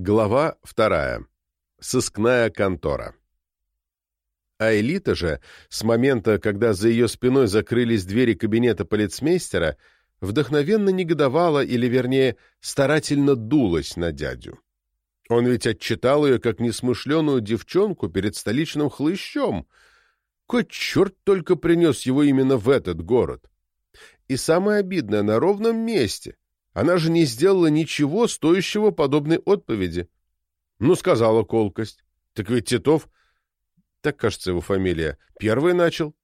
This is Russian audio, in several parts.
Глава вторая. Сыскная контора. А Элита же, с момента, когда за ее спиной закрылись двери кабинета полицмейстера, вдохновенно негодовала, или, вернее, старательно дулась на дядю. Он ведь отчитал ее как несмышленую девчонку перед столичным хлыщом. Кой черт только принес его именно в этот город. И самое обидное, на ровном месте. Она же не сделала ничего, стоящего подобной отповеди. Ну, сказала колкость. Так ведь Титов, так кажется его фамилия, первый начал.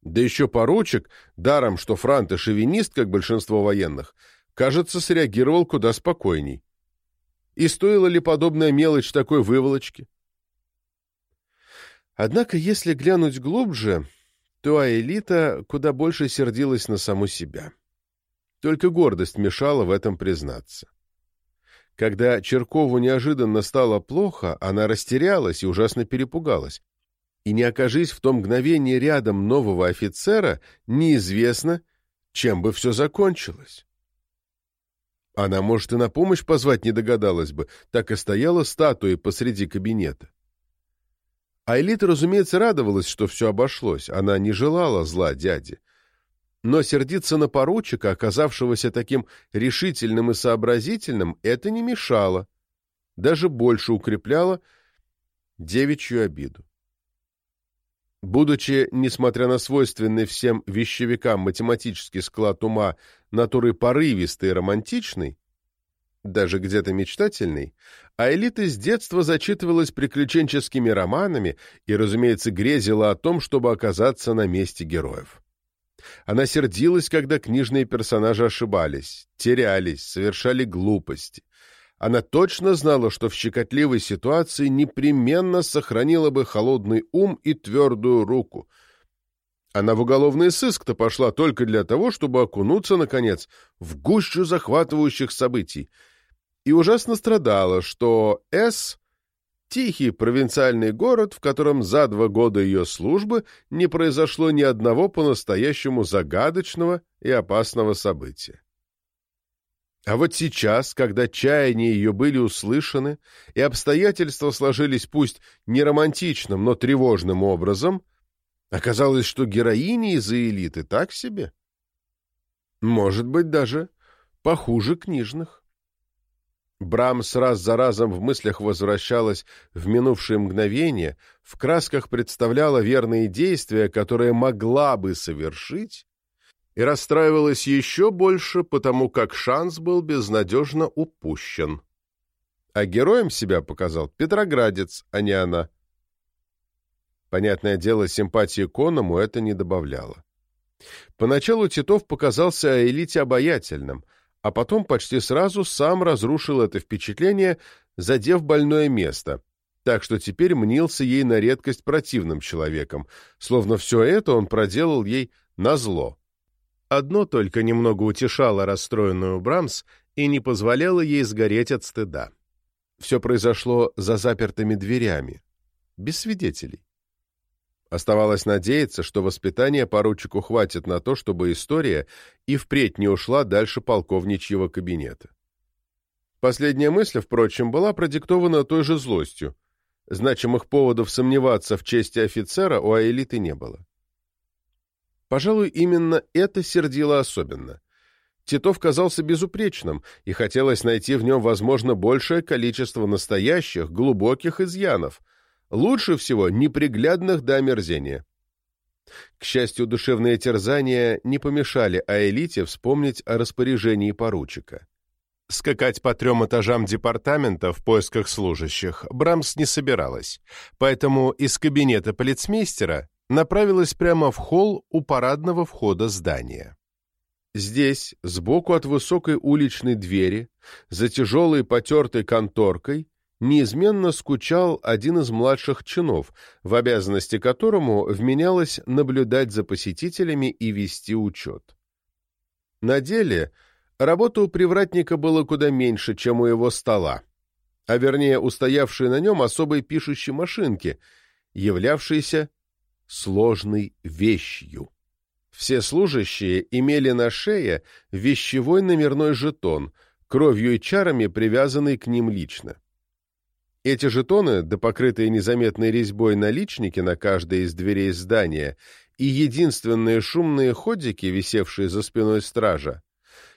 Да еще поручик, даром, что Франт и шовинист, как большинство военных, кажется, среагировал куда спокойней. И стоила ли подобная мелочь такой выволочки? Однако, если глянуть глубже, то Аэлита куда больше сердилась на саму себя. Только гордость мешала в этом признаться. Когда Черкову неожиданно стало плохо, она растерялась и ужасно перепугалась. И не окажись в том мгновении рядом нового офицера, неизвестно, чем бы все закончилось. Она, может, и на помощь позвать не догадалась бы, так и стояла статуей посреди кабинета. Айлита, разумеется, радовалась, что все обошлось. Она не желала зла дяде. Но сердиться на поручика, оказавшегося таким решительным и сообразительным, это не мешало. Даже больше укрепляло девичью обиду. Будучи, несмотря на свойственный всем вещевикам математический склад ума, натуры порывистый и романтичный, даже где-то мечтательный, а элита с детства зачитывалась приключенческими романами и, разумеется, грезила о том, чтобы оказаться на месте героев. Она сердилась, когда книжные персонажи ошибались, терялись, совершали глупости, она точно знала, что в щекотливой ситуации непременно сохранила бы холодный ум и твердую руку. Она в уголовный сыск-то пошла только для того, чтобы окунуться, наконец, в гущу захватывающих событий. И ужасно страдала, что С — тихий провинциальный город, в котором за два года ее службы не произошло ни одного по-настоящему загадочного и опасного события. А вот сейчас, когда чаяния ее были услышаны, и обстоятельства сложились пусть не романтичным, но тревожным образом, оказалось, что героини из элиты так себе. Может быть, даже похуже книжных. Брамс раз за разом в мыслях возвращалась в минувшие мгновения, в красках представляла верные действия, которые могла бы совершить, и расстраивалась еще больше, потому как шанс был безнадежно упущен. А героем себя показал Петроградец, а не она. Понятное дело, симпатии к Оному это не добавляло. Поначалу Титов показался элите обаятельным, а потом почти сразу сам разрушил это впечатление, задев больное место, так что теперь мнился ей на редкость противным человеком, словно все это он проделал ей назло. Одно только немного утешало расстроенную Брамс и не позволяло ей сгореть от стыда. Все произошло за запертыми дверями, без свидетелей. Оставалось надеяться, что воспитание поручику хватит на то, чтобы история и впредь не ушла дальше полковничьего кабинета. Последняя мысль, впрочем, была продиктована той же злостью. Значимых поводов сомневаться в чести офицера у Аэлиты не было. Пожалуй, именно это сердило особенно. Титов казался безупречным, и хотелось найти в нем, возможно, большее количество настоящих, глубоких изъянов, лучше всего неприглядных до омерзения. К счастью, душевные терзания не помешали Аэлите вспомнить о распоряжении поручика. Скакать по трем этажам департамента в поисках служащих Брамс не собиралась, поэтому из кабинета полицмейстера направилась прямо в холл у парадного входа здания. Здесь, сбоку от высокой уличной двери, за тяжелой потертой конторкой, неизменно скучал один из младших чинов, в обязанности которому вменялось наблюдать за посетителями и вести учет. На деле работа у привратника была куда меньше, чем у его стола, а вернее у стоявшей на нем особой пишущей машинки, являвшейся сложной вещью. Все служащие имели на шее вещевой номерной жетон, кровью и чарами привязанный к ним лично. Эти жетоны, да покрытые незаметной резьбой наличники на каждой из дверей здания и единственные шумные ходики, висевшие за спиной стража,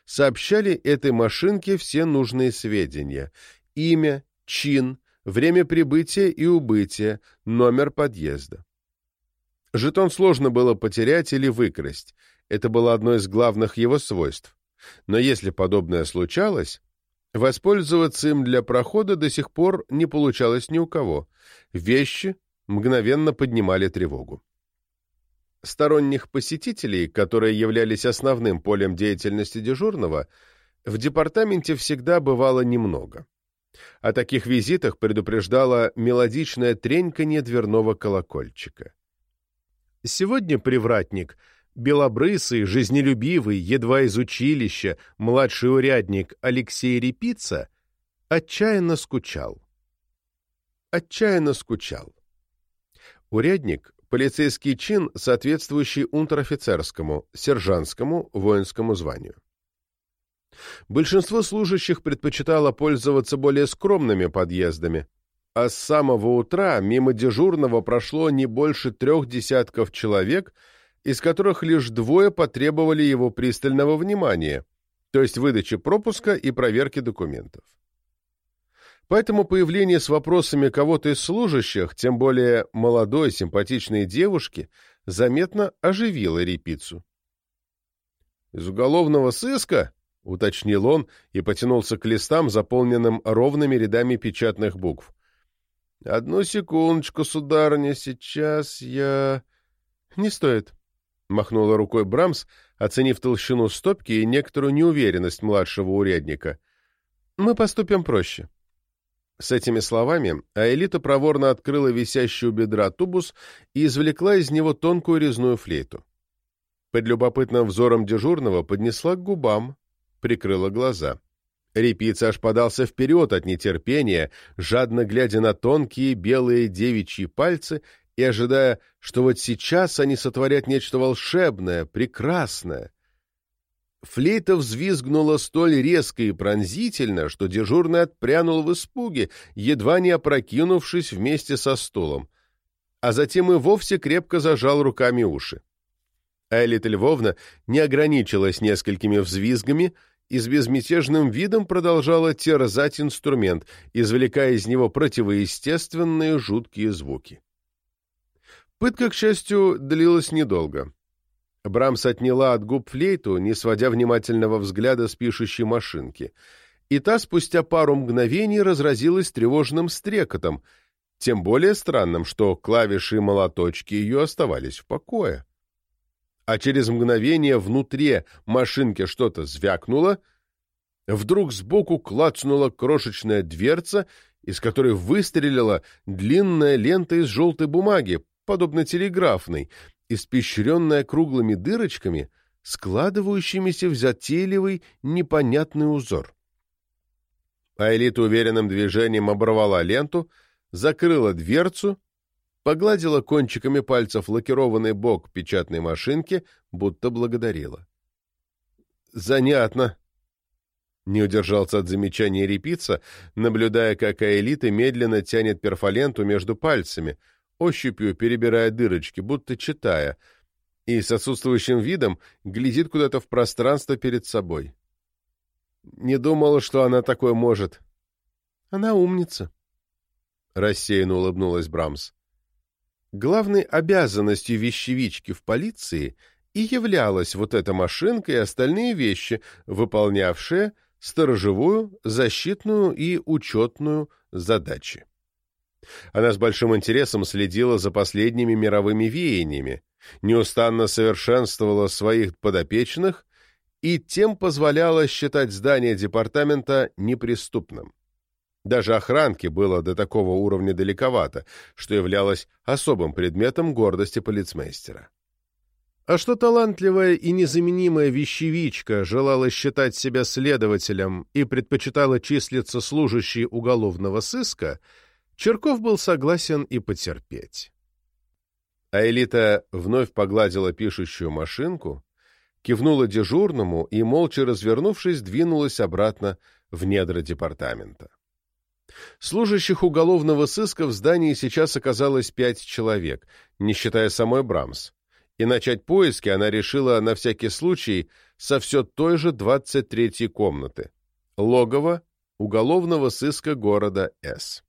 сообщали этой машинке все нужные сведения — имя, чин, время прибытия и убытия, номер подъезда. Жетон сложно было потерять или выкрасть, это было одно из главных его свойств. Но если подобное случалось, воспользоваться им для прохода до сих пор не получалось ни у кого. Вещи мгновенно поднимали тревогу. Сторонних посетителей, которые являлись основным полем деятельности дежурного, в департаменте всегда бывало немного. О таких визитах предупреждало мелодичное треньканье дверного колокольчика. Сегодня привратник, белобрысый, жизнелюбивый, едва из училища, младший урядник Алексей Репица, отчаянно скучал. Отчаянно скучал. Урядник — полицейский чин, соответствующий унтер-офицерскому, сержантскому, воинскому званию. Большинство служащих предпочитало пользоваться более скромными подъездами, а с самого утра мимо дежурного прошло не больше трех десятков человек, из которых лишь двое потребовали его пристального внимания, то есть выдачи пропуска и проверки документов. Поэтому появление с вопросами кого-то из служащих, тем более молодой симпатичной девушки, заметно оживило репицу. «Из уголовного сыска?» — уточнил он и потянулся к листам, заполненным ровными рядами печатных букв. «Одну секундочку, сударыня, сейчас я...» «Не стоит», — махнула рукой Брамс, оценив толщину стопки и некоторую неуверенность младшего урядника. «Мы поступим проще». С этими словами Аэлита проворно открыла висящий у бедра тубус и извлекла из него тонкую резную флейту. Под любопытным взором дежурного поднесла к губам, прикрыла глаза. Репица аж подался вперед от нетерпения, жадно глядя на тонкие белые девичьи пальцы и ожидая, что вот сейчас они сотворят нечто волшебное, прекрасное. Флейта взвизгнула столь резко и пронзительно, что дежурный отпрянул в испуге, едва не опрокинувшись вместе со стулом, а затем и вовсе крепко зажал руками уши. Элита Львовна не ограничилась несколькими взвизгами — и с безмятежным видом продолжала терзать инструмент, извлекая из него противоестественные жуткие звуки. Пытка, к счастью, длилась недолго. Брамс отняла от губ флейту, не сводя внимательного взгляда с пишущей машинки, и та спустя пару мгновений разразилась тревожным стрекотом, тем более странным, что клавиши и молоточки ее оставались в покое. А через мгновение внутри машинки что-то звякнуло, вдруг сбоку клацнула крошечная дверца, из которой выстрелила длинная лента из желтой бумаги, подобно телеграфной, испещренная круглыми дырочками, складывающимися в затейливый непонятный узор. Айлита уверенным движением оборвала ленту, закрыла дверцу погладила кончиками пальцев лакированный бок печатной машинки, будто благодарила. «Занятно!» Не удержался от замечания репица, наблюдая, как Аэлита медленно тянет перфоленту между пальцами, ощупью перебирая дырочки, будто читая, и с отсутствующим видом глядит куда-то в пространство перед собой. Не думала, что она такое может. Она умница. Рассеянно улыбнулась Брамс. Главной обязанностью вещевички в полиции и являлась вот эта машинка и остальные вещи, выполнявшие сторожевую, защитную и учетную задачи. Она с большим интересом следила за последними мировыми веяниями, неустанно совершенствовала своих подопечных и тем позволяла считать здание департамента неприступным. Даже охранке было до такого уровня далековато, что являлось особым предметом гордости полицмейстера. А что талантливая и незаменимая вещевичка желала считать себя следователем и предпочитала числиться служащей уголовного сыска, Черков был согласен и потерпеть. А Элита вновь погладила пишущую машинку, кивнула дежурному и, молча развернувшись, двинулась обратно в недра департамента. Служащих уголовного сыска в здании сейчас оказалось пять человек, не считая самой Брамс, и начать поиски она решила на всякий случай со все той же 23-й комнаты – логово уголовного сыска города С.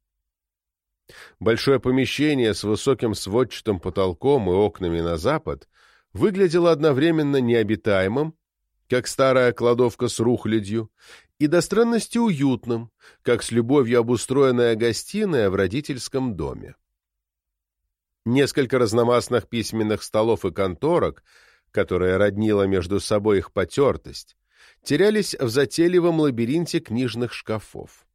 Большое помещение с высоким сводчатым потолком и окнами на запад выглядело одновременно необитаемым, как старая кладовка с рухлядью, и до странности уютным, как с любовью обустроенная гостиная в родительском доме. Несколько разномастных письменных столов и конторок, которые роднила между собой их потертость, терялись в затейливом лабиринте книжных шкафов.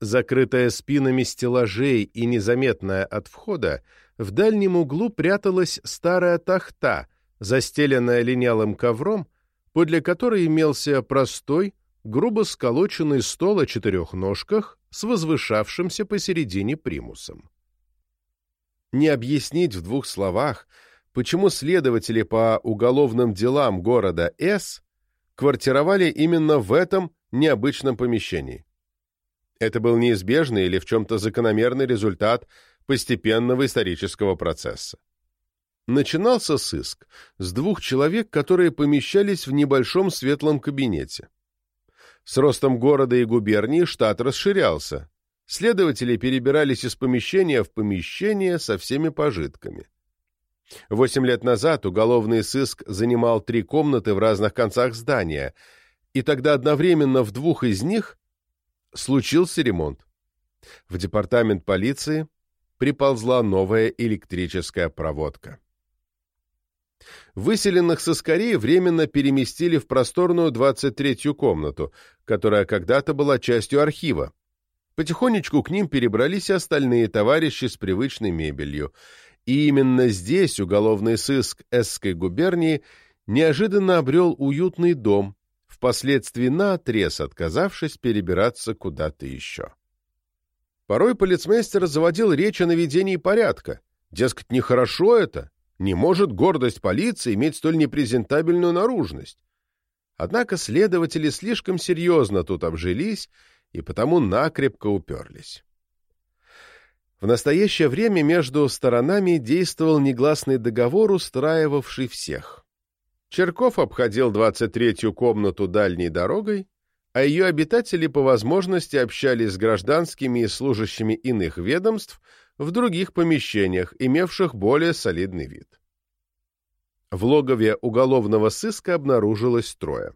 Закрытая спинами стеллажей и незаметная от входа, в дальнем углу пряталась старая тахта, застеленная линялым ковром, подле которой имелся простой, грубо сколоченный стол о четырех ножках с возвышавшимся посередине примусом. Не объяснить в двух словах, почему следователи по уголовным делам города С квартировали именно в этом необычном помещении. Это был неизбежный или в чем-то закономерный результат постепенного исторического процесса. Начинался сыск с двух человек, которые помещались в небольшом светлом кабинете. С ростом города и губернии штат расширялся. Следователи перебирались из помещения в помещение со всеми пожитками. Восемь лет назад уголовный сыск занимал три комнаты в разных концах здания, и тогда одновременно в двух из них случился ремонт. В департамент полиции приползла новая электрическая проводка. Выселенных со скорее временно переместили в просторную 23-ю комнату, которая когда-то была частью архива. Потихонечку к ним перебрались и остальные товарищи с привычной мебелью. И именно здесь уголовный сыск Эсской губернии неожиданно обрел уютный дом, впоследствии наотрез отказавшись перебираться куда-то еще. Порой полицмейстер заводил речь о наведении порядка. Дескать, нехорошо это, не может гордость полиции иметь столь непрезентабельную наружность. Однако следователи слишком серьезно тут обжились и потому накрепко уперлись. В настоящее время между сторонами действовал негласный договор, устраивавший всех. Черков обходил 23-ю комнату дальней дорогой, а ее обитатели по возможности общались с гражданскими и служащими иных ведомств в других помещениях, имевших более солидный вид. В логове уголовного сыска обнаружилось трое.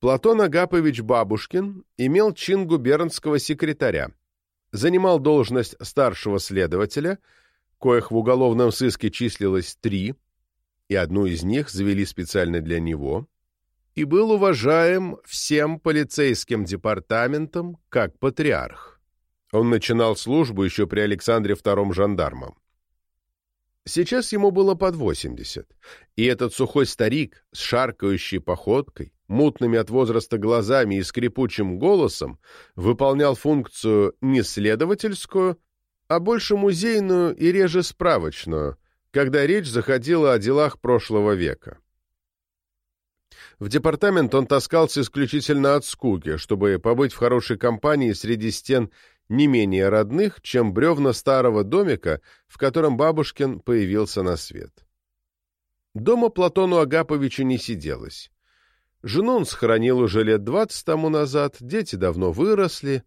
Платон Агапович Бабушкин имел чин губернского секретаря, занимал должность старшего следователя, коих в уголовном сыске числилось три, и одну из них завели специально для него, и был уважаем всем полицейским департаментом как патриарх. Он начинал службу еще при Александре II жандармом. Сейчас ему было под 80, и этот сухой старик с шаркающей походкой, мутными от возраста глазами и скрипучим голосом выполнял функцию не следовательскую, а больше музейную и реже справочную, когда речь заходила о делах прошлого века. В департамент он таскался исключительно от скуки, чтобы побыть в хорошей компании среди стен не менее родных, чем бревна старого домика, в котором бабушкин появился на свет. Дома Платону Агаповичу не сиделось. Жену он схоронил уже лет двадцать тому назад, дети давно выросли,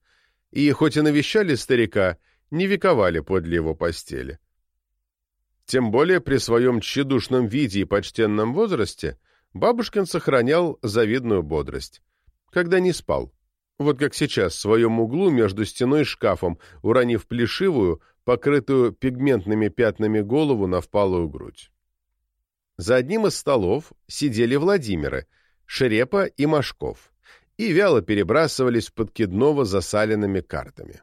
и, хоть и навещали старика, не вековали подле его постели. Тем более при своем тщедушном виде и почтенном возрасте бабушкин сохранял завидную бодрость, когда не спал. Вот как сейчас, в своем углу между стеной и шкафом, уронив плешивую, покрытую пигментными пятнами голову на впалую грудь. За одним из столов сидели Владимиры, Шерепа и Машков, и вяло перебрасывались подкидново засаленными картами.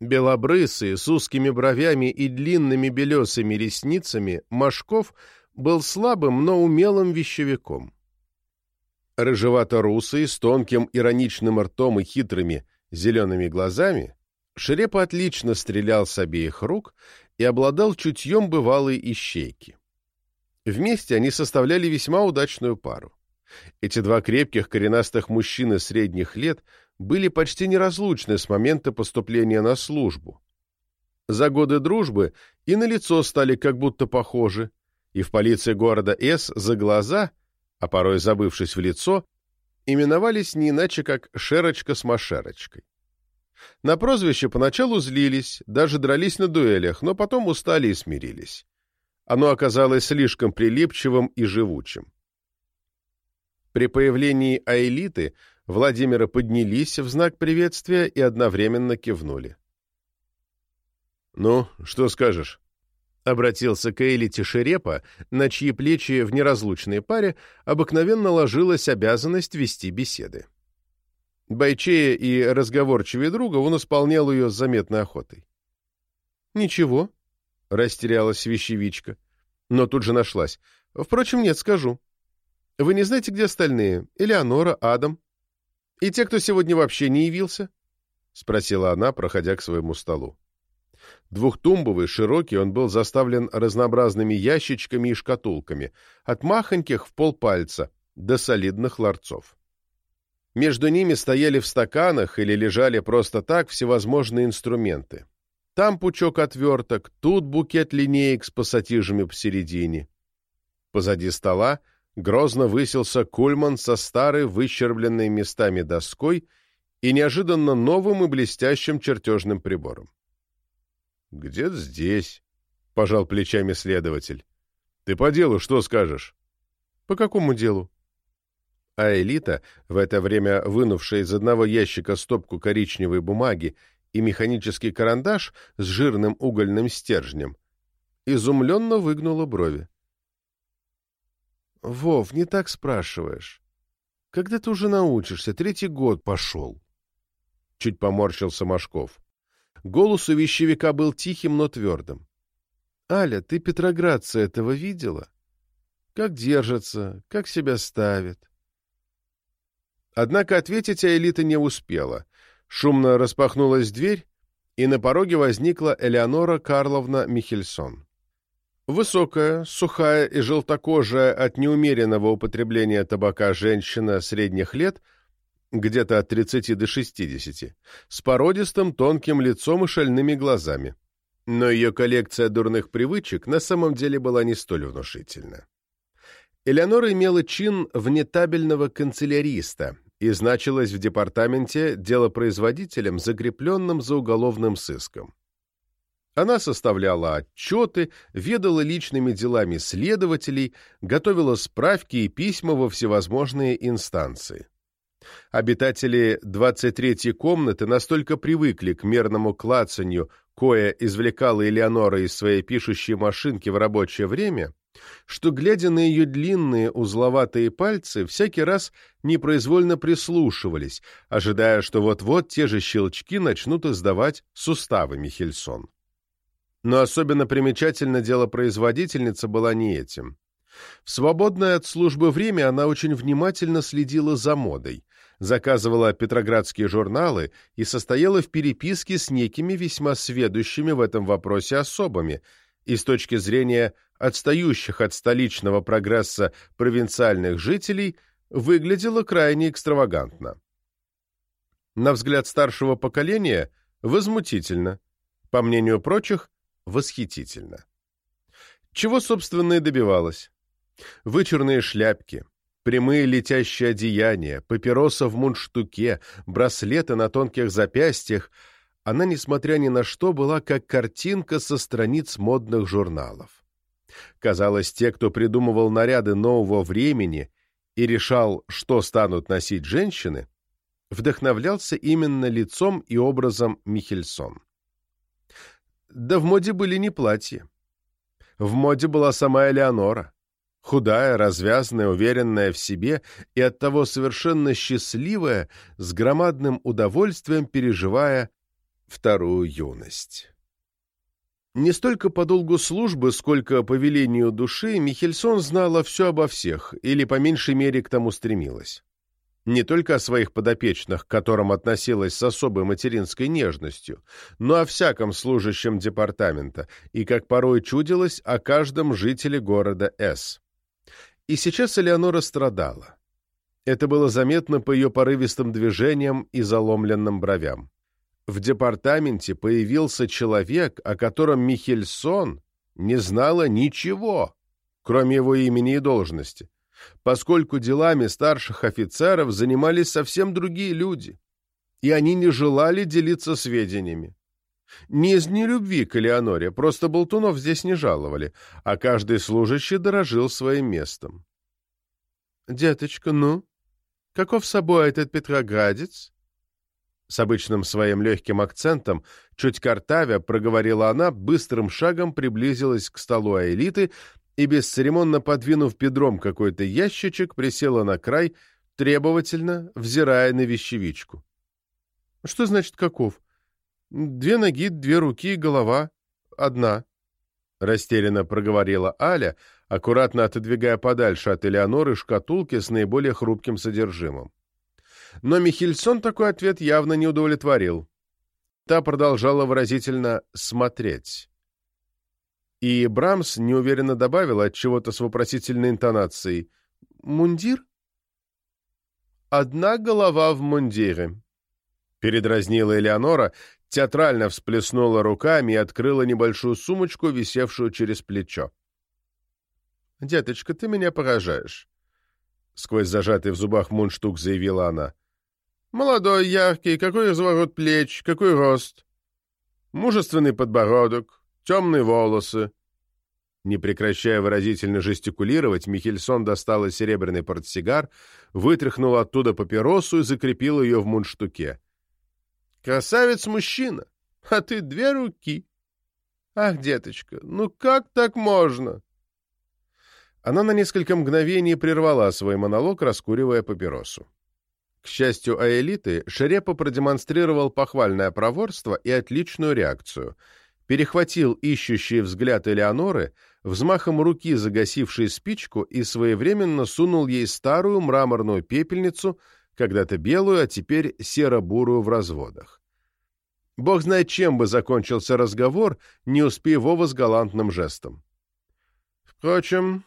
Белобрысый, с узкими бровями и длинными белесыми ресницами, Машков был слабым, но умелым вещевиком. Рыжевато-русый, с тонким ироничным ртом и хитрыми зелеными глазами, Шерепа отлично стрелял с обеих рук и обладал чутьем бывалой ищейки. Вместе они составляли весьма удачную пару. Эти два крепких коренастых мужчины средних лет были почти неразлучны с момента поступления на службу. За годы дружбы и на лицо стали как будто похожи, и в полиции города С за глаза, а порой забывшись в лицо, именовались не иначе, как Шерочка с Машерочкой. На прозвище поначалу злились, даже дрались на дуэлях, но потом устали и смирились. Оно оказалось слишком прилипчивым и живучим. При появлении Аэлиты Владимира поднялись в знак приветствия и одновременно кивнули. «Ну, что скажешь?» — обратился к Элите Шерепа, на чьи плечи в неразлучной паре обыкновенно ложилась обязанность вести беседы. Бойчея и разговорчивее друга он исполнял ее с заметной охотой. «Ничего», — растерялась вещевичка, но тут же нашлась. «Впрочем, нет, скажу. Вы не знаете, где остальные? Элеонора, Адам? И те, кто сегодня вообще не явился?» — спросила она, проходя к своему столу. Двухтумбовый, широкий, он был заставлен разнообразными ящичками и шкатулками, от махоньких в полпальца до солидных ларцов. Между ними стояли в стаканах или лежали просто так всевозможные инструменты. Там пучок отверток, тут букет линеек с пассатижами посередине. Позади стола грозно высился кульман со старой, выщербленной местами доской и неожиданно новым и блестящим чертежным прибором. «Где-то здесь», — пожал плечами следователь. «Ты по делу что скажешь?» «По какому делу?» а Элита, в это время вынувшая из одного ящика стопку коричневой бумаги и механический карандаш с жирным угольным стержнем, изумленно выгнула брови. — Вов, не так спрашиваешь. Когда ты уже научишься? Третий год пошел. Чуть поморщился Машков. Голос у вещевика был тихим, но твердым. — Аля, ты петроградца этого видела? Как держится, как себя ставит? — Однако ответить Аэлита не успела. Шумно распахнулась дверь, и на пороге возникла Элеонора Карловна Михельсон. Высокая, сухая и желтокожая от неумеренного употребления табака женщина средних лет, где-то от 30 до 60, с породистым тонким лицом и шальными глазами. Но ее коллекция дурных привычек на самом деле была не столь внушительна. Элеонора имела чин внетабельного канцеляриста, и значилась в департаменте делопроизводителем, закрепленным за уголовным сыском. Она составляла отчеты, ведала личными делами следователей, готовила справки и письма во всевозможные инстанции. Обитатели 23-й комнаты настолько привыкли к мерному клацанью, кое извлекала Элеонора из своей пишущей машинки в рабочее время, что, глядя на ее длинные узловатые пальцы, всякий раз непроизвольно прислушивались, ожидая, что вот-вот те же щелчки начнут издавать суставы Михельсон. Но особенно примечательно дело производительница была не этим. В свободное от службы время она очень внимательно следила за модой, заказывала петроградские журналы и состояла в переписке с некими весьма сведущими в этом вопросе особами, и с точки зрения отстающих от столичного прогресса провинциальных жителей, выглядело крайне экстравагантно. На взгляд старшего поколения – возмутительно, по мнению прочих – восхитительно. Чего, собственно, и добивалась? Вычурные шляпки, прямые летящие одеяния, папироса в мундштуке, браслеты на тонких запястьях – она, несмотря ни на что, была как картинка со страниц модных журналов. Казалось, те, кто придумывал наряды нового времени и решал, что станут носить женщины, вдохновлялся именно лицом и образом Михельсон. Да в моде были не платья. В моде была сама Элеонора, худая, развязанная, уверенная в себе и оттого совершенно счастливая, с громадным удовольствием переживая вторую юность. Не столько по долгу службы, сколько по велению души Михельсон знала все обо всех, или по меньшей мере к тому стремилась. Не только о своих подопечных, к которым относилась с особой материнской нежностью, но о всяком служащем департамента, и, как порой чудилось, о каждом жителе города С. И сейчас Элеонора страдала. Это было заметно по ее порывистым движениям и заломленным бровям. В департаменте появился человек, о котором Михельсон не знала ничего, кроме его имени и должности, поскольку делами старших офицеров занимались совсем другие люди, и они не желали делиться сведениями. Не из нелюбви к Элеоноре, просто болтунов здесь не жаловали, а каждый служащий дорожил своим местом. — Деточка, ну, каков собой этот петроградец? С обычным своим легким акцентом, чуть картавя, проговорила она, быстрым шагом приблизилась к столу Аэлиты и, бесцеремонно подвинув бедром какой-то ящичек, присела на край, требовательно взирая на вещевичку. — Что значит каков? Две ноги, две руки голова. Одна. Растерянно проговорила Аля, аккуратно отодвигая подальше от Элеоноры шкатулки с наиболее хрупким содержимым. Но Михельсон такой ответ явно не удовлетворил. Та продолжала выразительно «смотреть». И Брамс неуверенно добавил от чего-то с вопросительной интонацией «Мундир?» «Одна голова в мундире», — передразнила Элеонора, театрально всплеснула руками и открыла небольшую сумочку, висевшую через плечо. «Деточка, ты меня поражаешь», — сквозь зажатый в зубах мундштук заявила она. «Молодой, яркий, какой разворот плеч, какой рост. Мужественный подбородок, темные волосы». Не прекращая выразительно жестикулировать, Михельсон достала серебряный портсигар, вытряхнул оттуда папиросу и закрепил ее в мундштуке. Красавец-мужчина, а ты две руки. Ах, деточка, ну как так можно? Она на несколько мгновений прервала свой монолог, раскуривая папиросу. К счастью Аэлиты, Шерепа продемонстрировал похвальное проворство и отличную реакцию. Перехватил ищущий взгляд Элеоноры, взмахом руки загасивший спичку и своевременно сунул ей старую мраморную пепельницу — когда-то белую, а теперь серо-бурую в разводах. Бог знает, чем бы закончился разговор, не успев Вова с галантным жестом. Впрочем,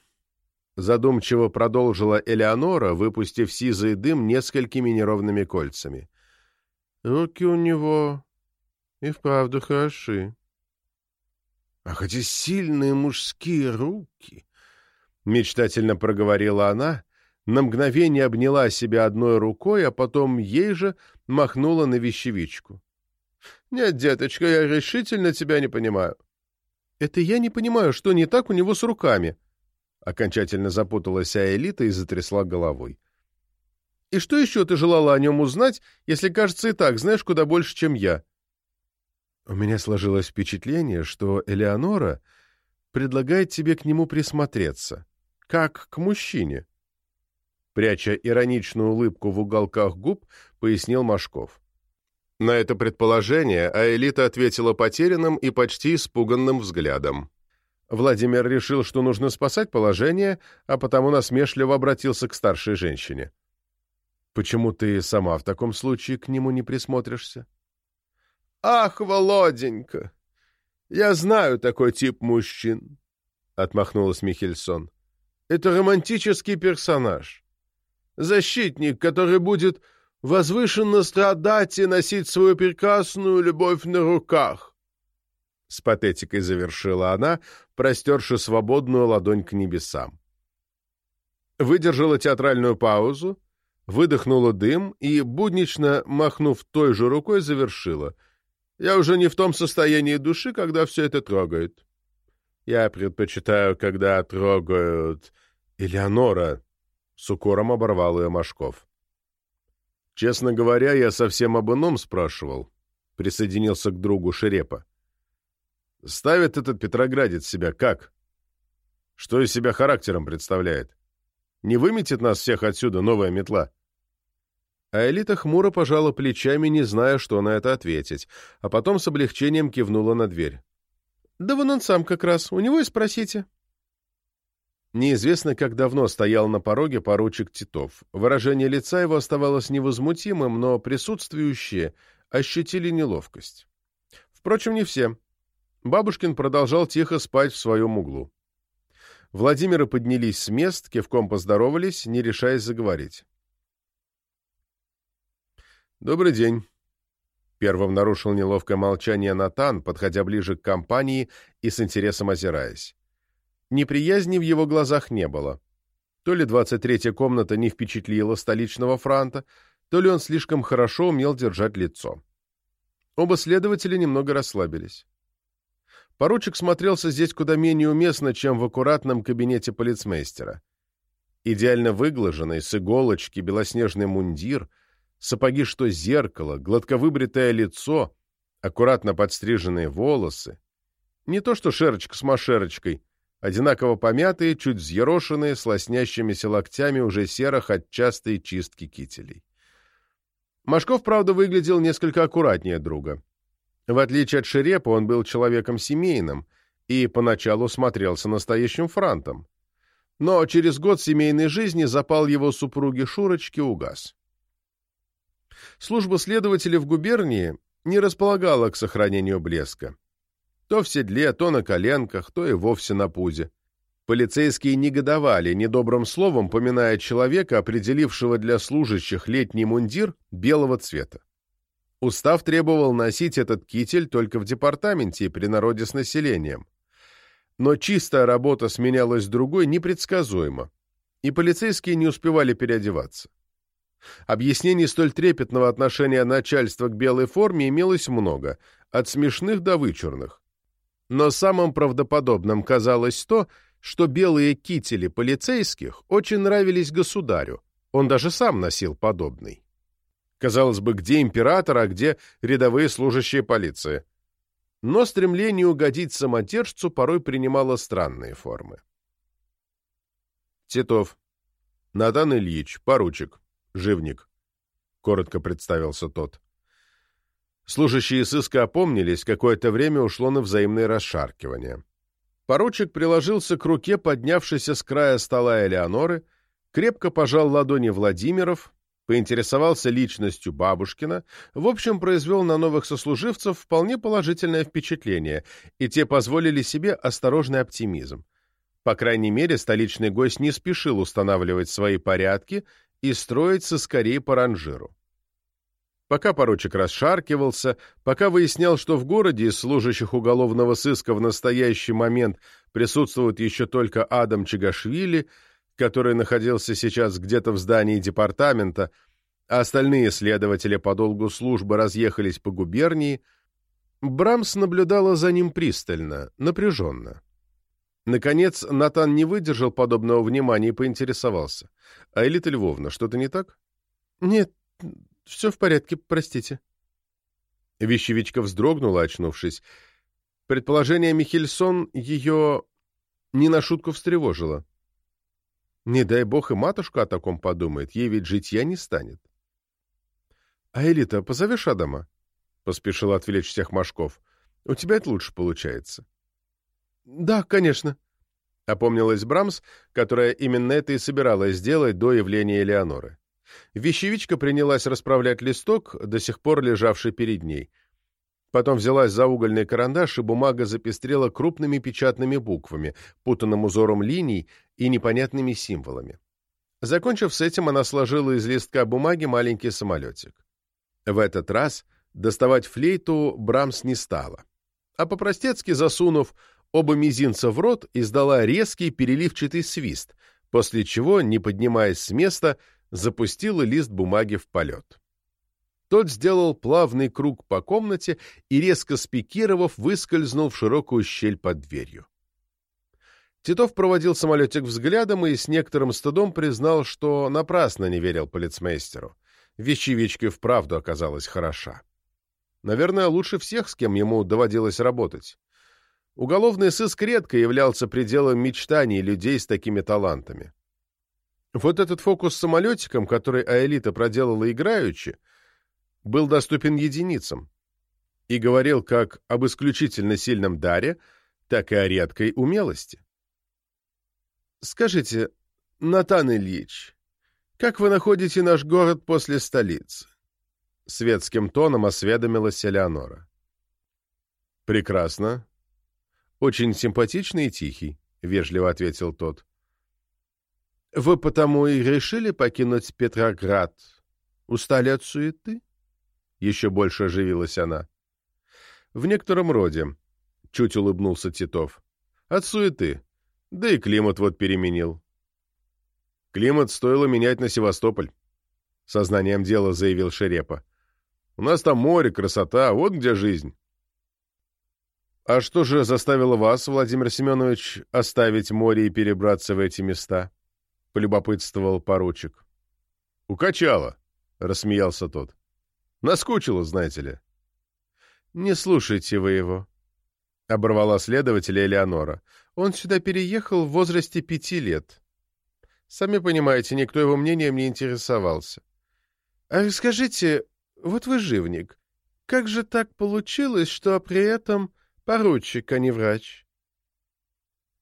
задумчиво продолжила Элеонора, выпустив сизый дым несколькими неровными кольцами. Руки у него и вправду хороши. Ах, эти сильные мужские руки! Мечтательно проговорила она, на мгновение обняла себя одной рукой, а потом ей же махнула на вещевичку. — Нет, деточка, я решительно тебя не понимаю. — Это я не понимаю, что не так у него с руками. Окончательно запуталась Аэлита и затрясла головой. — И что еще ты желала о нем узнать, если, кажется, и так знаешь куда больше, чем я? У меня сложилось впечатление, что Элеонора предлагает тебе к нему присмотреться, как к мужчине. Пряча ироничную улыбку в уголках губ, пояснил Машков. На это предположение Аэлита ответила потерянным и почти испуганным взглядом. Владимир решил, что нужно спасать положение, а потому насмешливо обратился к старшей женщине. «Почему ты сама в таком случае к нему не присмотришься?» «Ах, Володенька! Я знаю такой тип мужчин!» — отмахнулась Михельсон. «Это романтический персонаж защитник, который будет возвышенно страдать и носить свою прекрасную любовь на руках. С патетикой завершила она, простерши свободную ладонь к небесам. Выдержала театральную паузу, выдохнула дым и, буднично махнув той же рукой, завершила. «Я уже не в том состоянии души, когда все это трогает. Я предпочитаю, когда трогают Элеонора, с укором оборвал ее Машков. «Честно говоря, я совсем об ином спрашивал», — присоединился к другу Шерепа. «Ставит этот Петроградец себя как? Что из себя характером представляет? Не выметит нас всех отсюда новая метла?» А Элита хмуро пожала плечами, не зная, что на это ответить, а потом с облегчением кивнула на дверь. «Да вон он сам как раз, у него и спросите». Неизвестно, как давно стоял на пороге поручик Титов. Выражение лица его оставалось невозмутимым, но присутствующие ощутили неловкость. Впрочем, не все. Бабушкин продолжал тихо спать в своем углу. Владимиры поднялись с мест, кивком поздоровались, не решаясь заговорить. «Добрый день». Первым нарушил неловкое молчание Натан, подходя ближе к компании и с интересом озираясь. Неприязни в его глазах не было. То ли двадцать третья комната не впечатлила столичного франта, то ли он слишком хорошо умел держать лицо. Оба следователя немного расслабились. Поручик смотрелся здесь куда менее уместно, чем в аккуратном кабинете полицмейстера. Идеально выглаженный, с иголочки, белоснежный мундир, сапоги что зеркало, гладковыбритое лицо, аккуратно подстриженные волосы. Не то что шерочка с машерочкой, одинаково помятые, чуть взъерошенные, с лоснящимися локтями уже серых от частой чистки кителей. Машков, правда, выглядел несколько аккуратнее друга. В отличие от Шерепа, он был человеком семейным и поначалу смотрелся настоящим франтом. Но через год семейной жизни запал его супруги Шурочки угас. Служба следователя в губернии не располагала к сохранению блеска. То в седле, то на коленках, то и вовсе на пузе. Полицейские негодовали, недобрым словом поминая человека, определившего для служащих летний мундир белого цвета. Устав требовал носить этот китель только в департаменте и при народе с населением. Но чистая работа сменялась другой непредсказуемо, и полицейские не успевали переодеваться. Объяснений столь трепетного отношения начальства к белой форме имелось много, от смешных до вычурных. Но самым правдоподобным казалось то, что белые кители полицейских очень нравились государю, он даже сам носил подобный. Казалось бы, где император, а где рядовые служащие полиции? Но стремление угодить самодержцу порой принимало странные формы. Титов. Натан Ильич, поручик, живник. Коротко представился тот. Служащие сыска опомнились, какое-то время ушло на взаимное расшаркивание. Поручик приложился к руке, поднявшейся с края стола Элеоноры, крепко пожал ладони Владимиров, поинтересовался личностью бабушкина, в общем, произвел на новых сослуживцев вполне положительное впечатление, и те позволили себе осторожный оптимизм. По крайней мере, столичный гость не спешил устанавливать свои порядки и строить соскорее по ранжиру. Пока поручик расшаркивался, пока выяснял, что в городе из служащих уголовного сыска в настоящий момент присутствует еще только Адам Чагашвили, который находился сейчас где-то в здании департамента, а остальные следователи по долгу службы разъехались по губернии, Брамс наблюдала за ним пристально, напряженно. Наконец, Натан не выдержал подобного внимания и поинтересовался. — А Элита Львовна, что-то не так? — Нет, все в порядке, простите. Вещевичка вздрогнула, очнувшись. Предположение Михельсон ее не на шутку встревожило. Не дай бог и матушка о таком подумает, ей ведь житья не станет. — А Элита, позовешь Адама? — поспешил отвлечь всех Машков. — У тебя это лучше получается. — Да, конечно, — опомнилась Брамс, которая именно это и собиралась сделать до явления Элеоноры. Вещевичка принялась расправлять листок, до сих пор лежавший перед ней. Потом взялась за угольный карандаш, и бумага запестрела крупными печатными буквами, путанным узором линий и непонятными символами. Закончив с этим, она сложила из листка бумаги маленький самолетик. В этот раз доставать флейту Брамс не стала, а по-простецки засунув оба мизинца в рот, издала резкий переливчатый свист, после чего, не поднимаясь с места, запустила лист бумаги в полет. Тот сделал плавный круг по комнате и, резко спикировав, выскользнул в широкую щель под дверью. Титов проводил самолетик взглядом и с некоторым стыдом признал, что напрасно не верил полицмейстеру. Вещевичка вправду оказалась хороша. Наверное, лучше всех, с кем ему доводилось работать. Уголовный сыск редко являлся пределом мечтаний людей с такими талантами. Вот этот фокус с самолетиком, который Аэлита проделала играючи, был доступен единицам и говорил как об исключительно сильном даре, так и о редкой умелости. «Скажите, Натан Ильич, как вы находите наш город после столицы?» Светским тоном осведомилась Элеонора. «Прекрасно. Очень симпатичный и тихий», — вежливо ответил тот. Вы потому и решили покинуть Петроград? Устали от суеты? — еще больше оживилась она. «В некотором роде», — чуть улыбнулся Титов. «От суеты. Да и климат вот переменил». «Климат стоило менять на Севастополь», — сознанием дела заявил Шерепа. «У нас там море, красота, вот где жизнь». «А что же заставило вас, Владимир Семенович, оставить море и перебраться в эти места?» — полюбопытствовал поручик. «Укачало», — рассмеялся тот. «Наскучило, знаете ли». «Не слушайте вы его», — оборвала следователя Элеонора. «Он сюда переехал в возрасте пяти лет. Сами понимаете, никто его мнением не интересовался. А скажите, вот вы живник, как же так получилось, что при этом поручик, а не врач?»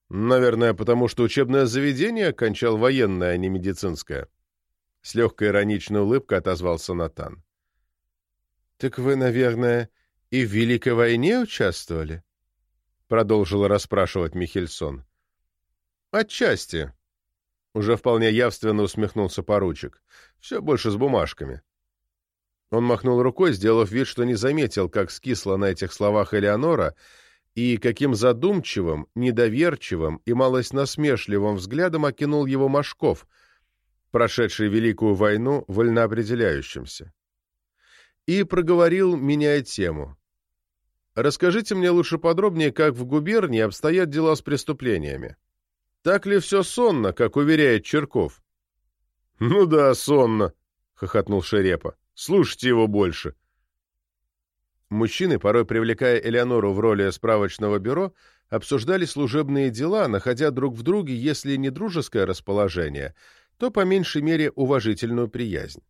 «Наверное, потому что учебное заведение окончал военное, а не медицинское». С легкой ироничной улыбкой отозвался Натан. «Так вы, наверное, и в Великой войне участвовали?» Продолжил расспрашивать Михельсон. «Отчасти». Уже вполне явственно усмехнулся поручик. «Все больше с бумажками». Он махнул рукой, сделав вид, что не заметил, как скисла на этих словах Элеонора, и каким задумчивым, недоверчивым и малость насмешливым взглядом окинул его Машков, прошедший Великую войну вольноопределяющимся. И проговорил, меняя тему. «Расскажите мне лучше подробнее, как в губернии обстоят дела с преступлениями. Так ли все сонно, как уверяет Черков?» «Ну да, сонно», — хохотнул Шерепа. «Слушайте его больше». Мужчины, порой привлекая Элеонору в роли справочного бюро, обсуждали служебные дела, находя друг в друге, если не дружеское расположение, то по меньшей мере уважительную приязнь.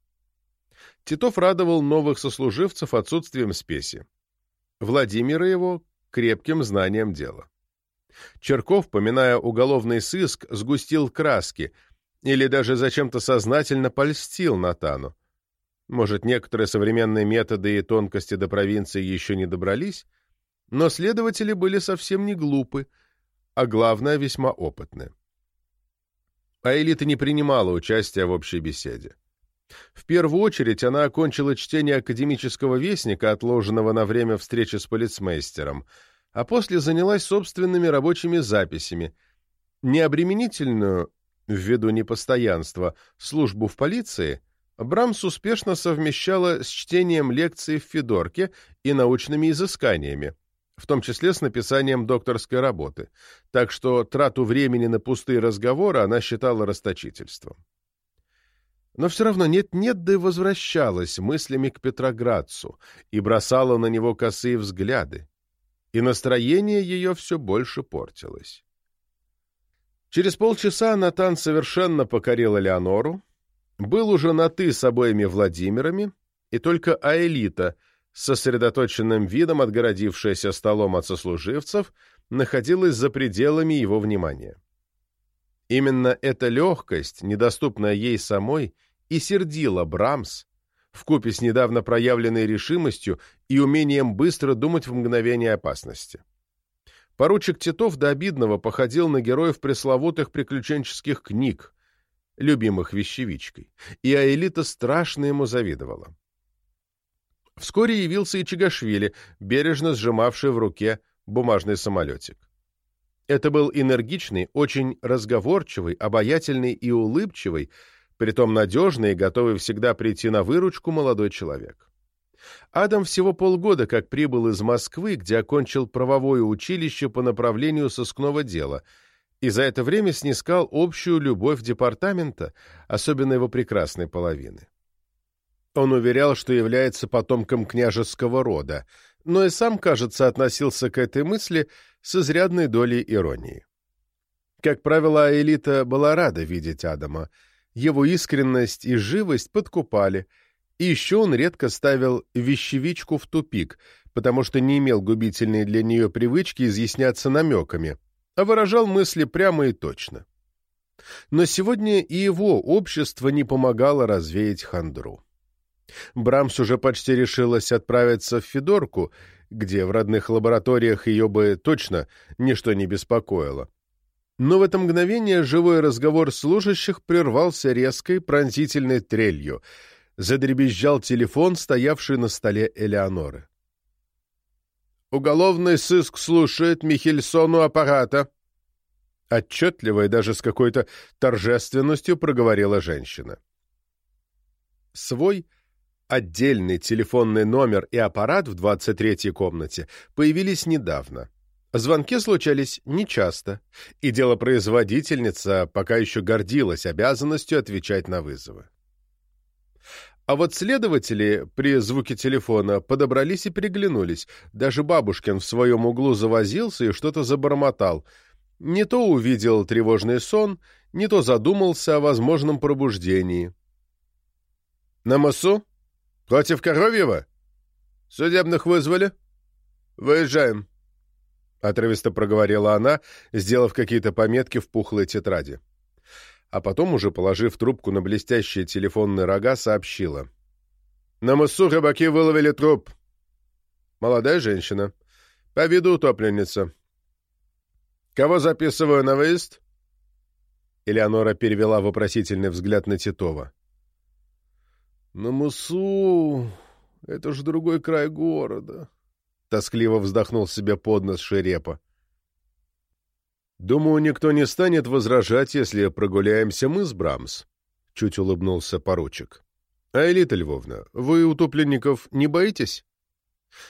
Титов радовал новых сослуживцев отсутствием спеси. Владимира его — крепким знанием дела. Черков, поминая уголовный сыск, сгустил краски или даже зачем-то сознательно польстил Натану. Может, некоторые современные методы и тонкости до провинции еще не добрались, но следователи были совсем не глупы, а главное, весьма опытны. А элита не принимала участия в общей беседе. В первую очередь она окончила чтение академического вестника, отложенного на время встречи с полицмейстером, а после занялась собственными рабочими записями, необременительную, ввиду непостоянства, службу в полиции – Брамс успешно совмещала с чтением лекций в Федорке и научными изысканиями, в том числе с написанием докторской работы, так что трату времени на пустые разговоры она считала расточительством. Но все равно нет-нет, да и возвращалась мыслями к Петроградцу и бросала на него косые взгляды, и настроение ее все больше портилось. Через полчаса Натан совершенно покорил Элеонору, был уже на «ты» с обоими Владимирами, и только Аэлита, с сосредоточенным видом отгородившаяся столом от сослуживцев, находилась за пределами его внимания. Именно эта легкость, недоступная ей самой, и сердила Брамс, вкупе с недавно проявленной решимостью и умением быстро думать в мгновение опасности. Поручик Титов до обидного походил на героев пресловутых приключенческих книг, любимых вещевичкой, и Аэлита страшно ему завидовала. Вскоре явился и Чагашвили, бережно сжимавший в руке бумажный самолетик. Это был энергичный, очень разговорчивый, обаятельный и улыбчивый, притом надежный и готовый всегда прийти на выручку молодой человек. Адам всего полгода как прибыл из Москвы, где окончил правовое училище по направлению сыскного дела — и за это время снискал общую любовь департамента, особенно его прекрасной половины. Он уверял, что является потомком княжеского рода, но и сам, кажется, относился к этой мысли с изрядной долей иронии. Как правило, элита была рада видеть Адама. Его искренность и живость подкупали, и еще он редко ставил вещевичку в тупик, потому что не имел губительной для нее привычки изъясняться намеками, а выражал мысли прямо и точно. Но сегодня и его общество не помогало развеять хандру. Брамс уже почти решилась отправиться в Федорку, где в родных лабораториях ее бы точно ничто не беспокоило. Но в это мгновение живой разговор служащих прервался резкой пронзительной трелью. задребезжал телефон, стоявший на столе Элеоноры. «Уголовный сыск слушает Михельсону аппарата», отчетливо и даже с какой-то торжественностью проговорила женщина. Свой отдельный телефонный номер и аппарат в 23-й комнате появились недавно. Звонки случались нечасто, и делопроизводительница пока еще гордилась обязанностью отвечать на вызовы. А вот следователи при звуке телефона подобрались и переглянулись. Даже бабушкин в своем углу завозился и что-то забормотал — не то увидел тревожный сон, не то задумался о возможном пробуждении. «На мосу? Против Коровьева? Судебных вызвали? Выезжаем», — отрывисто проговорила она, сделав какие-то пометки в пухлой тетради. А потом, уже положив трубку на блестящие телефонные рога, сообщила. «На мысу рыбаки выловили труп. Молодая женщина. По виду утопленница. «Кого записываю на выезд?» Элеонора перевела вопросительный взгляд на Титова. «На Мусу... Это ж другой край города», — тоскливо вздохнул себе под нос Шерепа. «Думаю, никто не станет возражать, если прогуляемся мы с Брамс», — чуть улыбнулся поручик. «А Элита Львовна, вы утопленников не боитесь?»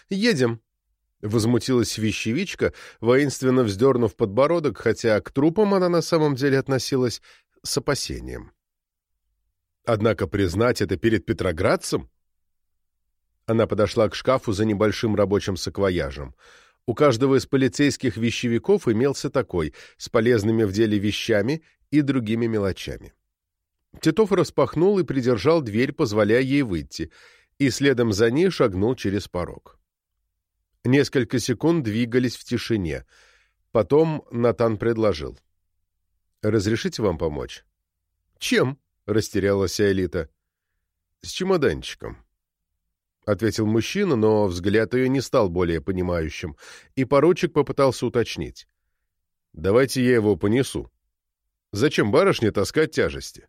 «Едем», — возмутилась вещевичка, воинственно вздернув подбородок, хотя к трупам она на самом деле относилась с опасением. Однако признать это перед Петроградцем? Она подошла к шкафу за небольшим рабочим саквояжем. У каждого из полицейских вещевиков имелся такой, с полезными в деле вещами и другими мелочами. Титов распахнул и придержал дверь, позволяя ей выйти, и следом за ней шагнул через порог. Несколько секунд двигались в тишине. Потом Натан предложил. «Разрешите вам помочь?» «Чем?» — растерялась Элита. «С чемоданчиком», — ответил мужчина, но взгляд ее не стал более понимающим, и поручик попытался уточнить. «Давайте я его понесу. Зачем барышне таскать тяжести?»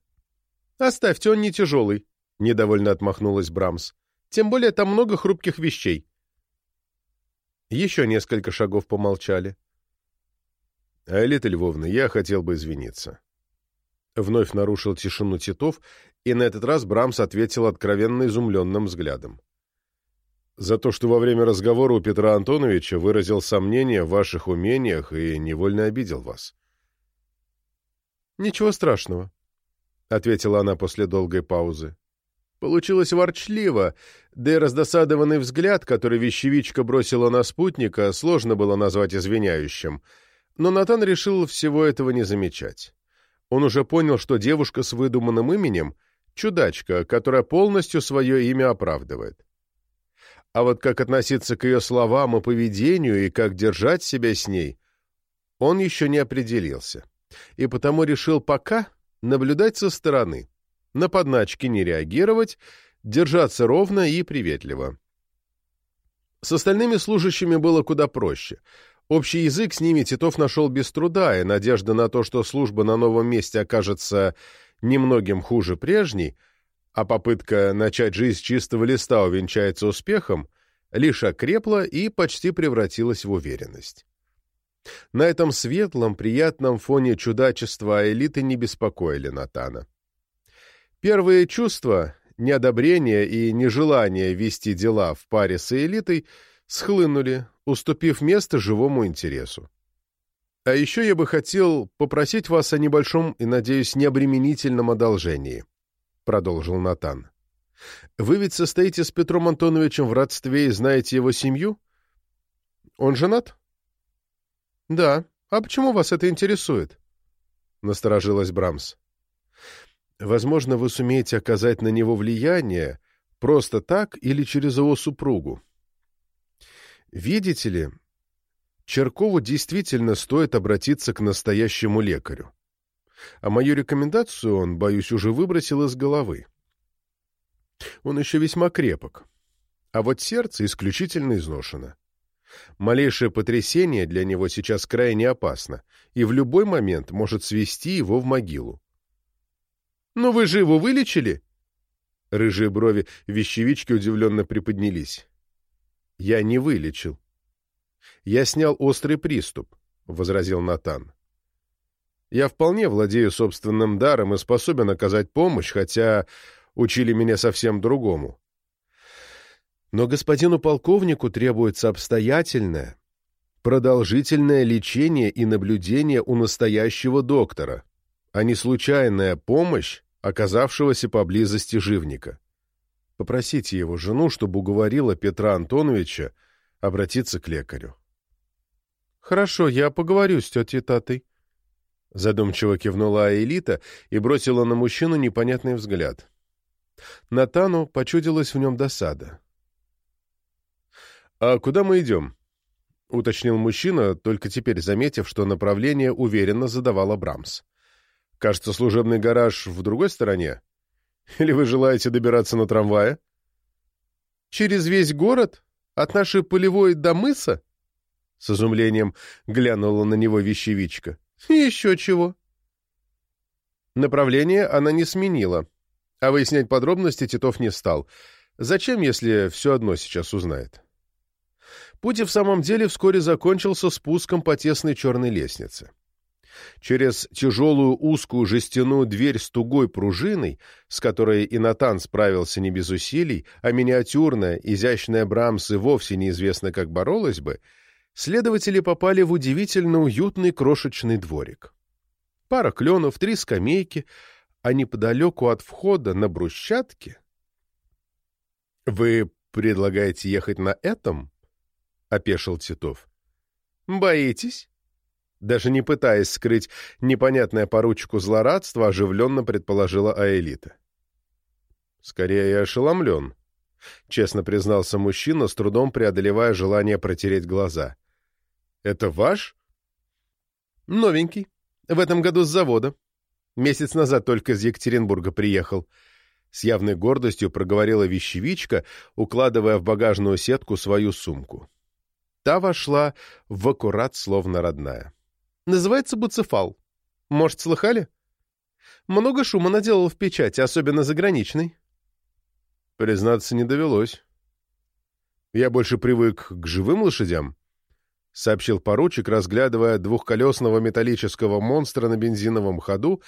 «Оставьте, он не тяжелый», — недовольно отмахнулась Брамс. «Тем более там много хрупких вещей. Еще несколько шагов помолчали. «Аэлита Львовна, я хотел бы извиниться». Вновь нарушил тишину Титов, и на этот раз Брамс ответил откровенно изумленным взглядом. «За то, что во время разговора у Петра Антоновича выразил сомнения в ваших умениях и невольно обидел вас». «Ничего страшного», — ответила она после долгой паузы. Получилось ворчливо, да и раздосадованный взгляд, который вещевичка бросила на спутника, сложно было назвать извиняющим. Но Натан решил всего этого не замечать. Он уже понял, что девушка с выдуманным именем — чудачка, которая полностью свое имя оправдывает. А вот как относиться к ее словам и поведению, и как держать себя с ней, он еще не определился. И потому решил пока наблюдать со стороны на подначки не реагировать, держаться ровно и приветливо. С остальными служащими было куда проще. Общий язык с ними Титов нашел без труда, и надежда на то, что служба на новом месте окажется немногим хуже прежней, а попытка начать жизнь с чистого листа увенчается успехом, лишь окрепла и почти превратилась в уверенность. На этом светлом, приятном фоне чудачества элиты не беспокоили Натана. Первые чувства, неодобрение и нежелание вести дела в паре с элитой схлынули, уступив место живому интересу. А еще я бы хотел попросить вас о небольшом и, надеюсь, необременительном одолжении, — продолжил Натан. Вы ведь состоите с Петром Антоновичем в родстве и знаете его семью? Он женат? Да. А почему вас это интересует? Насторожилась Брамс. Возможно, вы сумеете оказать на него влияние просто так или через его супругу. Видите ли, Черкову действительно стоит обратиться к настоящему лекарю. А мою рекомендацию он, боюсь, уже выбросил из головы. Он еще весьма крепок, а вот сердце исключительно изношено. Малейшее потрясение для него сейчас крайне опасно и в любой момент может свести его в могилу. «Но вы же его вылечили?» Рыжие брови вещевички удивленно приподнялись. «Я не вылечил. Я снял острый приступ», — возразил Натан. «Я вполне владею собственным даром и способен оказать помощь, хотя учили меня совсем другому. Но господину полковнику требуется обстоятельное, продолжительное лечение и наблюдение у настоящего доктора, а не случайная помощь оказавшегося поблизости живника. Попросите его жену, чтобы уговорила Петра Антоновича обратиться к лекарю. «Хорошо, я поговорю с тетей Татой», — задумчиво кивнула Аэлита и бросила на мужчину непонятный взгляд. Натану почудилась в нем досада. «А куда мы идем?» — уточнил мужчина, только теперь заметив, что направление уверенно задавал Абрамс. Кажется, служебный гараж в другой стороне. Или вы желаете добираться на трамвае? Через весь город? От нашей полевой до мыса? С изумлением глянула на него вещевичка. Еще чего. Направление она не сменила, а выяснять подробности Титов не стал. Зачем, если все одно сейчас узнает? Путь и в самом деле вскоре закончился спуском по тесной черной лестнице. Через тяжелую узкую жестяную дверь с тугой пружиной, с которой и Натан справился не без усилий, а миниатюрная, изящная Брамс и вовсе неизвестно как боролась бы, следователи попали в удивительно уютный крошечный дворик. Пара кленов, три скамейки, а неподалеку от входа на брусчатке... — Вы предлагаете ехать на этом? — опешил Титов. — Боитесь? Даже не пытаясь скрыть непонятное поручику злорадство, оживленно предположила Аэлита. «Скорее, я ошеломлен», — честно признался мужчина, с трудом преодолевая желание протереть глаза. «Это ваш?» «Новенький. В этом году с завода. Месяц назад только из Екатеринбурга приехал». С явной гордостью проговорила вещевичка, укладывая в багажную сетку свою сумку. Та вошла в аккурат, словно родная. Называется буцефал. Может, слыхали? Много шума наделал в печати, особенно заграничной. Признаться, не довелось. Я больше привык к живым лошадям, — сообщил поручик, разглядывая двухколесного металлического монстра на бензиновом ходу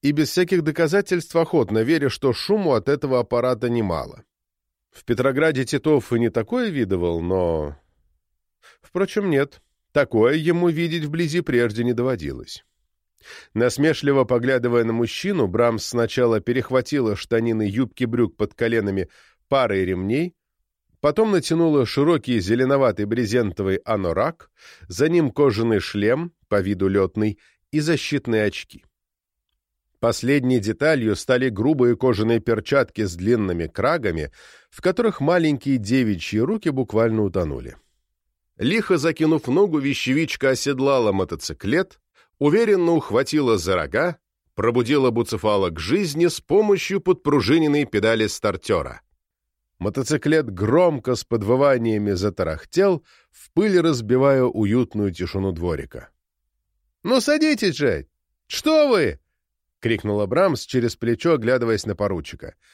и без всяких доказательств охотно веря, что шуму от этого аппарата немало. В Петрограде Титов и не такое видывал, но... Впрочем, нет. Такое ему видеть вблизи прежде не доводилось. Насмешливо поглядывая на мужчину, Брамс сначала перехватила штанины юбки брюк под коленами парой ремней, потом натянула широкий зеленоватый брезентовый анорак, за ним кожаный шлем, по виду летный, и защитные очки. Последней деталью стали грубые кожаные перчатки с длинными крагами, в которых маленькие девичьи руки буквально утонули. Лихо закинув ногу, вещевичка оседлала мотоциклет, уверенно ухватила за рога, пробудила Буцефала к жизни с помощью подпружиненной педали стартера. Мотоциклет громко с подвываниями затарахтел, в пыль разбивая уютную тишину дворика. «Ну, садитесь же! Что вы?» — крикнул Абрамс через плечо, оглядываясь на поручика. —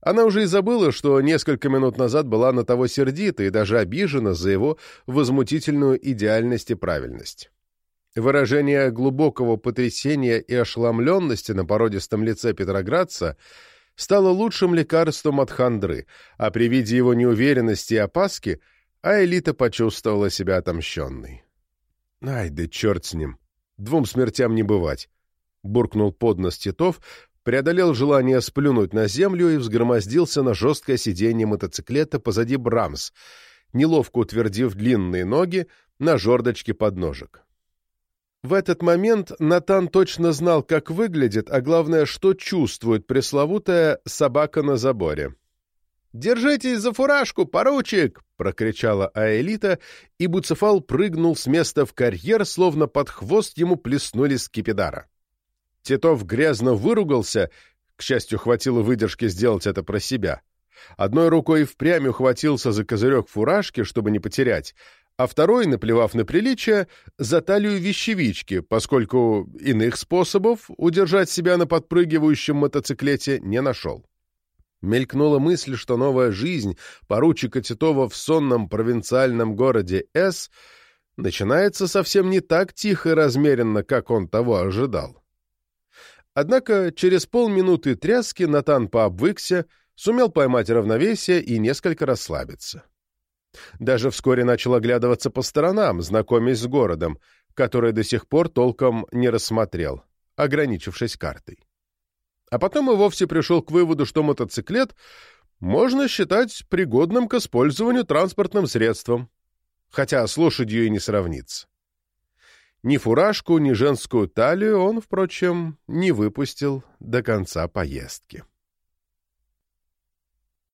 она уже и забыла, что несколько минут назад была на того сердита и даже обижена за его возмутительную идеальность и правильность. Выражение глубокого потрясения и ошеломленности на породистом лице Петроградца стало лучшим лекарством от хандры, а при виде его неуверенности и опаски Аэлита почувствовала себя отомщенной. «Ай да черт с ним! Двум смертям не бывать!» — буркнул под нос Титов, преодолел желание сплюнуть на землю и взгромоздился на жесткое сиденье мотоциклета позади Брамс, неловко утвердив длинные ноги на жердочке подножек. В этот момент Натан точно знал, как выглядит, а главное, что чувствует пресловутая собака на заборе. «Держитесь за фуражку, поручик!» — прокричала Аэлита, и Буцефал прыгнул с места в карьер, словно под хвост ему плеснули скипидара. Титов грязно выругался, к счастью, хватило выдержки сделать это про себя. Одной рукой впрямь ухватился за козырек фуражки, чтобы не потерять, а второй, наплевав на приличие, за талию вещевички, поскольку иных способов удержать себя на подпрыгивающем мотоциклете не нашел. Мелькнула мысль, что новая жизнь поручика Титова в сонном провинциальном городе С начинается совсем не так тихо и размеренно, как он того ожидал. Однако через полминуты тряски Натан пообвыкся, сумел поймать равновесие и несколько расслабиться. Даже вскоре начал оглядываться по сторонам, знакомясь с городом, который до сих пор толком не рассмотрел, ограничившись картой. А потом и вовсе пришел к выводу, что мотоциклет можно считать пригодным к использованию транспортным средством, хотя с лошадью и не сравнится. Ни фуражку, ни женскую талию он, впрочем, не выпустил до конца поездки.